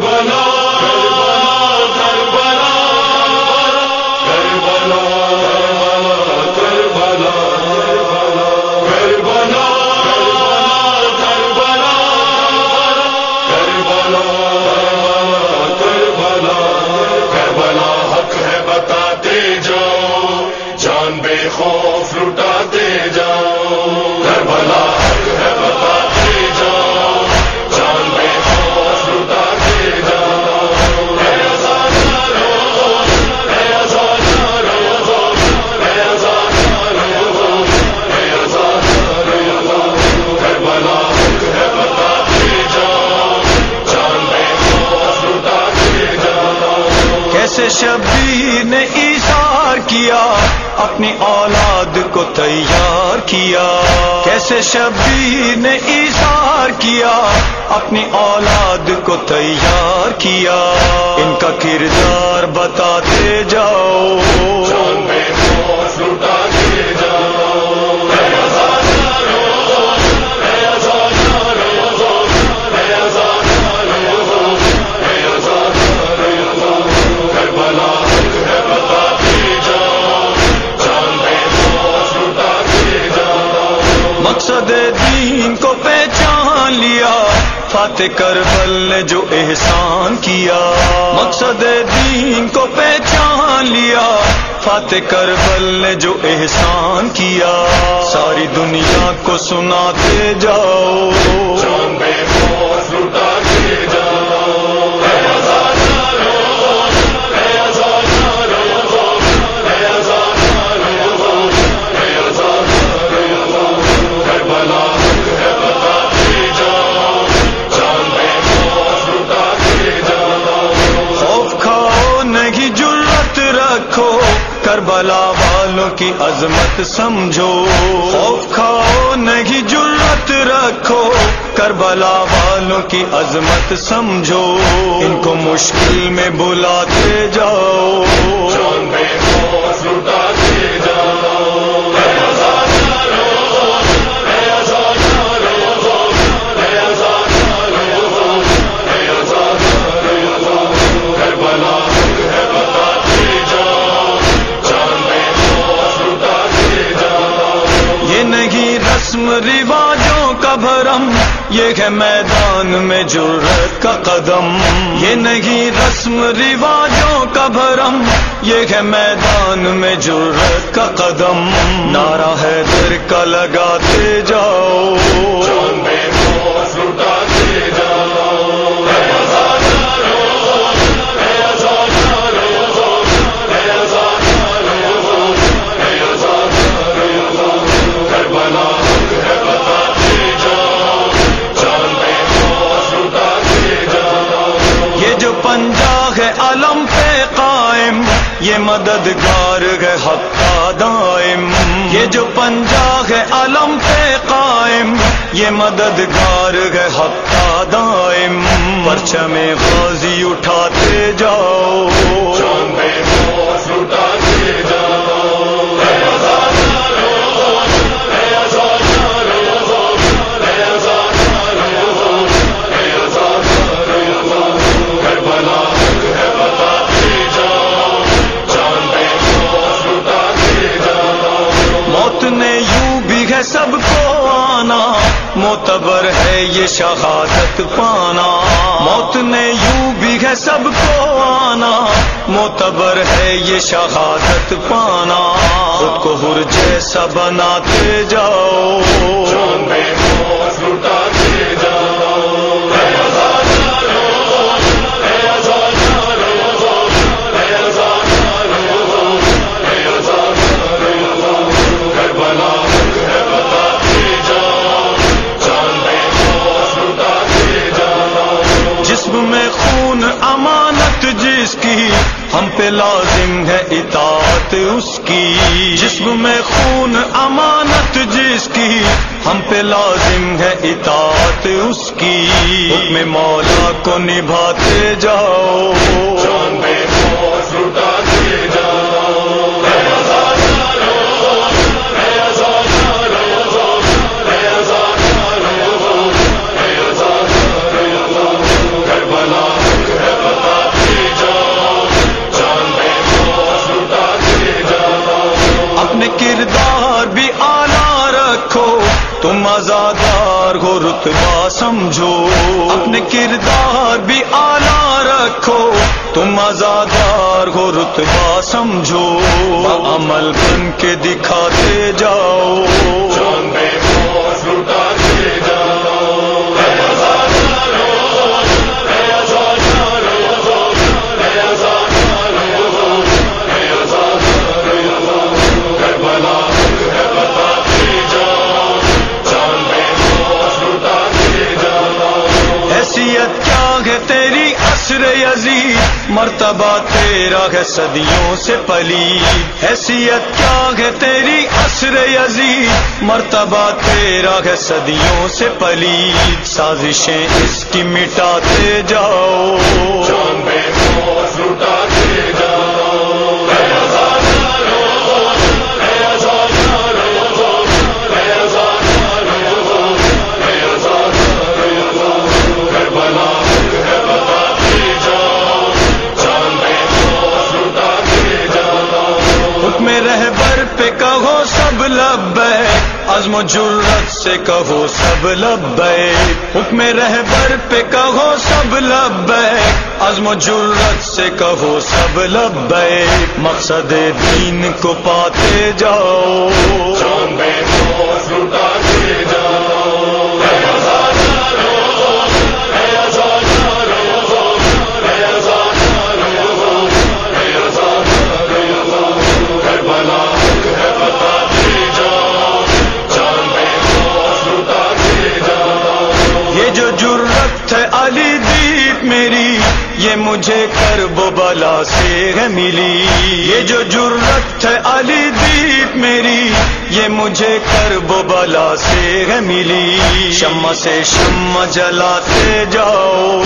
کیسے کیا، اپنی اولاد کو تیار کیا۔ کیسے شبیر نے اظہار کیا، اپنی اولاد کو تیار کیا۔ ان کا کردار بتاتے جاؤ۔ فاتح کربل نے جو احسان کیا۔ مقصد دین کو پہچان لیا۔ فاتح کربل نے جو احسان کیا۔ ساری دنیا کو سناتے جاؤ۔ کی عظمت سمجھو۔ خوف کھاؤ، نہیں جرت رکھو۔ کربلا والوں کی عظمت سمجھو۔ ان کو مشکل میں بلاتے جاؤ۔ رواجوں کا بھرم، یہ ہے میدان میں جرت کا قدم۔ یہ نہیں رسم رواجوں کا بھرم، یہ ہے میدان میں جرت کا قدم۔ نعرہ ہے در کا لگاتے جاؤ۔ ہے علم پہ قائم. یہ مددگار ہے، حق کا دائم. یہ جو پنجا ہے علم پہ قائم. یہ مددگار ہے، حق کا دائم. پرچم غازی اٹھاتے جاؤ. سب کو آنا۔ معتبر ہے یہ شہادت پانا۔ موت نے یوں بھی ہے سب کو آنا۔ معتبر ہے یہ شہادت پانا۔ خود کو ہر جیسا بناتے جاؤ۔ پہ لازم ہے اطاعت اس کی۔ جسم میں خون، امانت جس کی۔ ہم پہ لازم ہے اطاعت اس کی۔ حکم مولا کو نبھاتے جاؤ۔ کردار بھی آلہ رکھو، تم آزادار ہو، رتبہ سمجھو۔ اپنے کردار بھی آلہ رکھو، تم آزادار ہو، رتبہ سمجھو۔ عمل بن کے دکھاتے جاؤ۔ مرتبہ تیرا ہے صدیوں سے پلی۔ حیثیت کیا ہے تیری عصر عزیز مرتبہ تیرا ہے صدیوں سے پلی۔ سازشیں اس کی مٹاتے جاؤ۔ لٹاتے رہبر پہ کہو سب لبے، عزم و جرت سے کہو سب لبے۔ حکم رہبر پہ کہو سب لبے، عزم و جرت سے کہو سب لبے۔ مقصد دین کو پاتے جاؤ۔ مجھے کرب و بلا سے ہے ملی۔ یہ جو جرت ہے علی دیپ میری، یہ مجھے کرب و بلا سے ہے ملی۔ شمع سے شمع جلاتے جاؤ۔